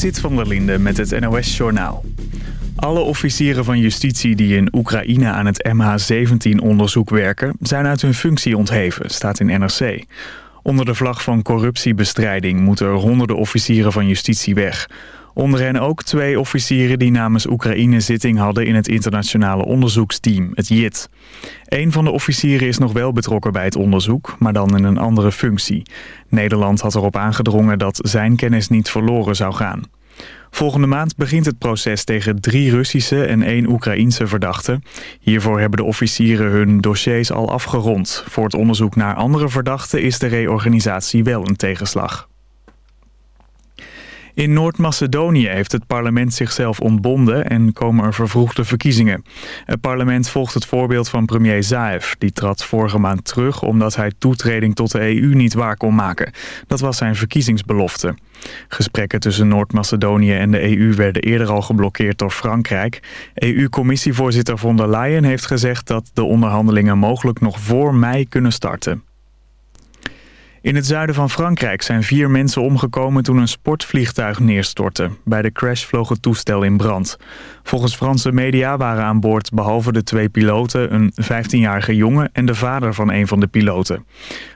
Zit van der Linde met het NOS-journaal. Alle officieren van justitie die in Oekraïne aan het MH17-onderzoek werken... zijn uit hun functie ontheven, staat in NRC. Onder de vlag van corruptiebestrijding moeten er honderden officieren van justitie weg... Onder hen ook twee officieren die namens Oekraïne zitting hadden in het internationale onderzoeksteam, het JIT. Een van de officieren is nog wel betrokken bij het onderzoek, maar dan in een andere functie. Nederland had erop aangedrongen dat zijn kennis niet verloren zou gaan. Volgende maand begint het proces tegen drie Russische en één Oekraïense verdachten. Hiervoor hebben de officieren hun dossiers al afgerond. Voor het onderzoek naar andere verdachten is de reorganisatie wel een tegenslag. In Noord-Macedonië heeft het parlement zichzelf ontbonden en komen er vervroegde verkiezingen. Het parlement volgt het voorbeeld van premier Zaev. Die trad vorige maand terug omdat hij toetreding tot de EU niet waar kon maken. Dat was zijn verkiezingsbelofte. Gesprekken tussen Noord-Macedonië en de EU werden eerder al geblokkeerd door Frankrijk. EU-commissievoorzitter von der Leyen heeft gezegd dat de onderhandelingen mogelijk nog voor mei kunnen starten. In het zuiden van Frankrijk zijn vier mensen omgekomen toen een sportvliegtuig neerstortte. Bij de crash vloog het toestel in brand. Volgens Franse media waren aan boord behalve de twee piloten... een 15-jarige jongen en de vader van een van de piloten.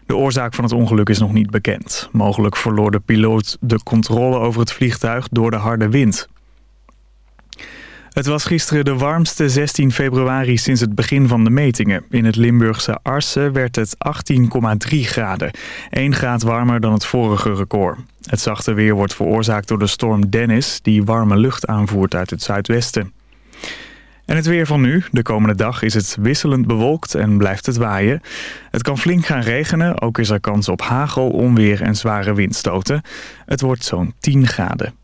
De oorzaak van het ongeluk is nog niet bekend. Mogelijk verloor de piloot de controle over het vliegtuig door de harde wind. Het was gisteren de warmste 16 februari sinds het begin van de metingen. In het Limburgse Arsen werd het 18,3 graden. 1 graad warmer dan het vorige record. Het zachte weer wordt veroorzaakt door de storm Dennis... die warme lucht aanvoert uit het zuidwesten. En het weer van nu. De komende dag is het wisselend bewolkt en blijft het waaien. Het kan flink gaan regenen. Ook is er kans op hagel, onweer en zware windstoten. Het wordt zo'n 10 graden.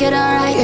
Make it alright,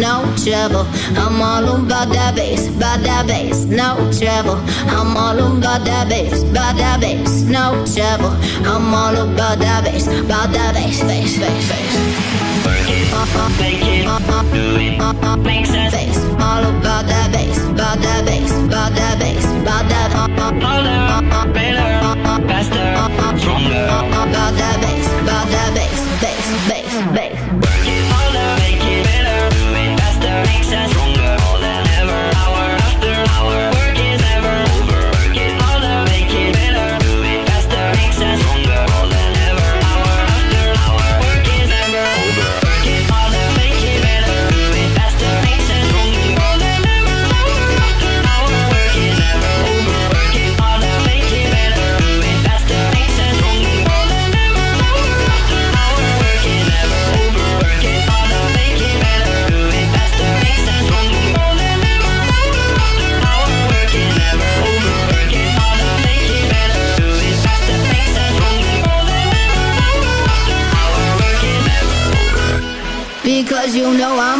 no trouble. I'm all about that bass, about that bass, no trouble. I'm all about that bass, about that bass, no trouble. I'm all about that bass, about that bass, bass, bass, bass. All about that bass, about that bass, about that bass, about that. Better, faster, stronger. About that bass. You know I'm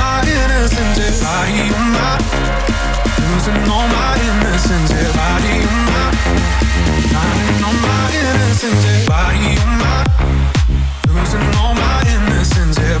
my innocence if I am not. Losing all my innocence if I am not. Losing all my innocence if I am not. Losing all my innocence if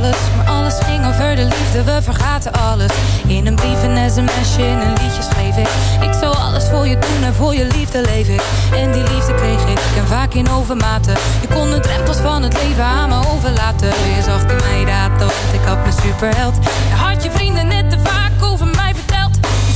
alles. Maar alles ging over de liefde, we vergaten alles. In een brief, een sms'je, in een liedje schreef ik. Ik zou alles voor je doen en voor je liefde leef ik. En die liefde kreeg ik, en vaak in overmaten. Je kon de drempels van het leven aan me overlaten. Je zag in mij dat, ik had mijn superheld. Had je vrienden net te vaak over mij verteld.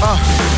啊。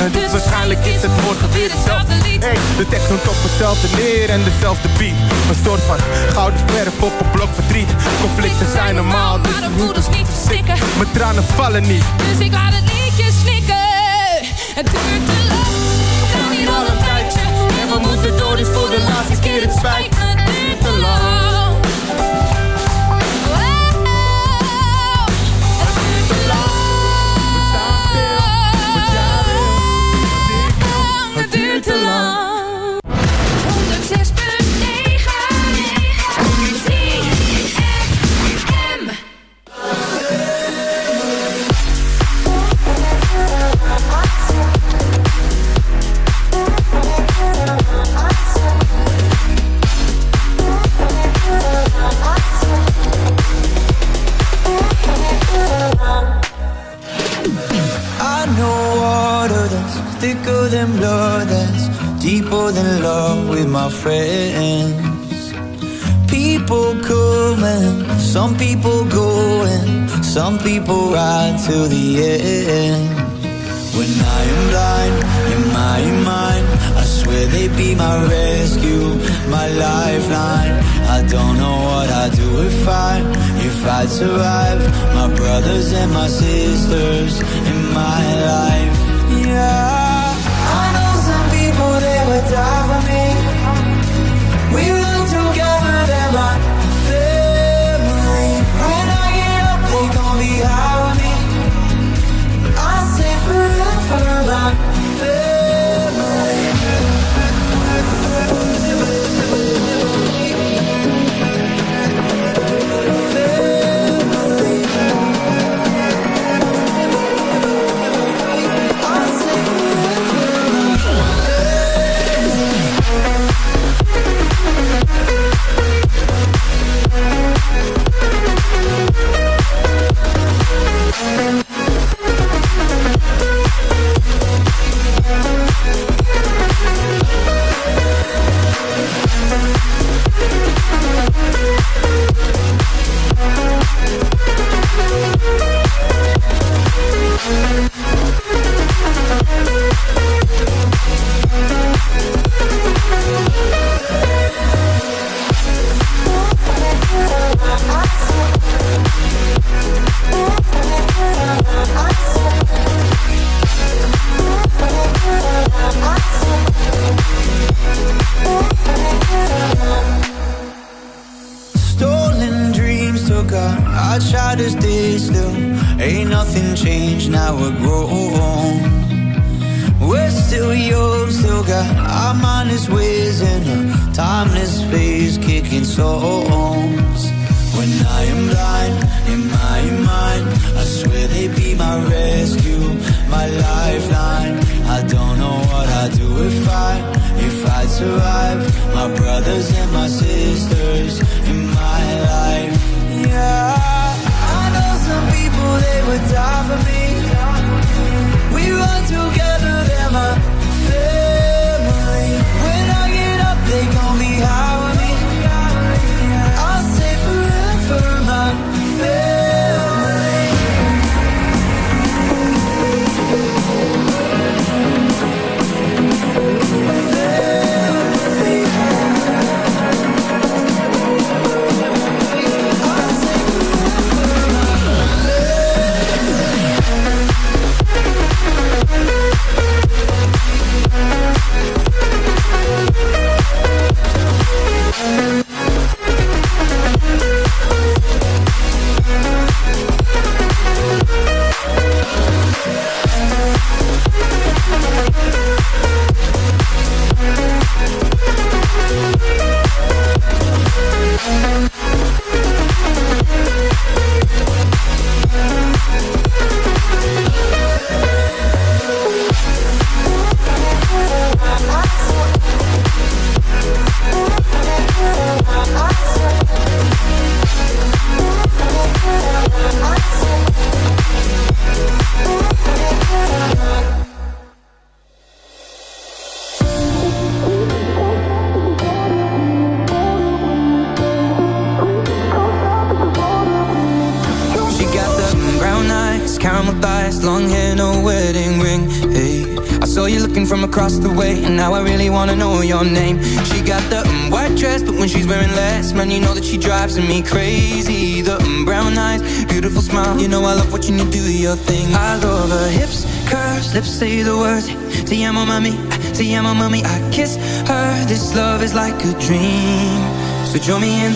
En dus waarschijnlijk is het morgen weer hetzelfde lied. Hey, de tekst noemt op hetzelfde neer en dezelfde beat. Een soort van gouden verf op een blok verdriet. Conflicten zijn normaal, dus Maar de voeders niet verstikken. Mijn tranen vallen niet. Dus ik laat het liedje snikken. Het duurt te lang.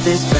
This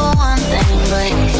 for one thing, but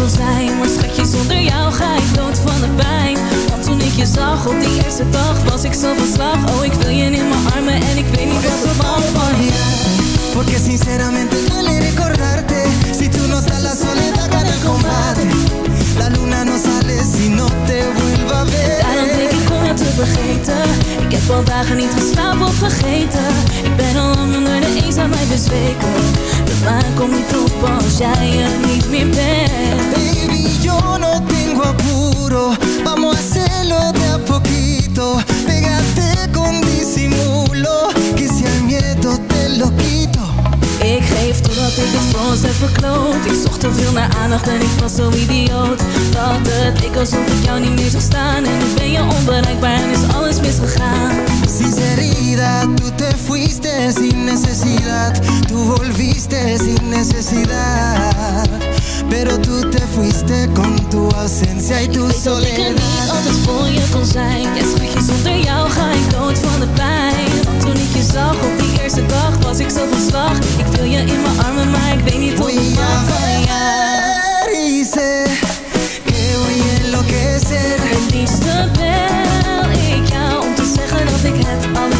je kon zijn. Maar schatje, zonder jou ga ik dood van de pijn. Want toen ik je zag op die eerste dag Was ik zo van slag. Oh, ik wil je in mijn armen En ik weet niet wat er van van je. Porque sinceramente duele recordarte. Si tú no estás la soledad gana el combate. La luna no sale si no te vuelva a Daarom denk ver ik om jou te vergeten. Ik heb al dagen niet geslapen of vergeten. Ik ben al lang onder de eenzaamheid bezweken. De maan niet op als jij er niet meer bent Baby, yo no tengo apuro. Vamos a hacerlo de a poquito. Pégate con disimulo Que si al miedo te lo quito Ik geef totdat ik het voor ons heb verkloot. Ik zocht te veel naar aandacht en ik was zo idioot. Dat het ik alsof ik jou niet meer zag staan. En nu ben je onbereikbaar en is alles misgegaan. Sinceridad, tú te fuiste sin necesidad. Tú volviste sin necesidad. Pero tú te fuiste con tu ausencia y tu Weet dat ik er niet soledad. altijd voor je kon zijn. Ja schatje, zonder jou ga ik dood van de pijn toen ik je zag Op die eerste dag was ik zo van slag. Ik wil je in mijn armen, maar ik weet niet hoe ik maak van jou Hice que voy a Het liefste bel ik jou om te zeggen dat ik het alles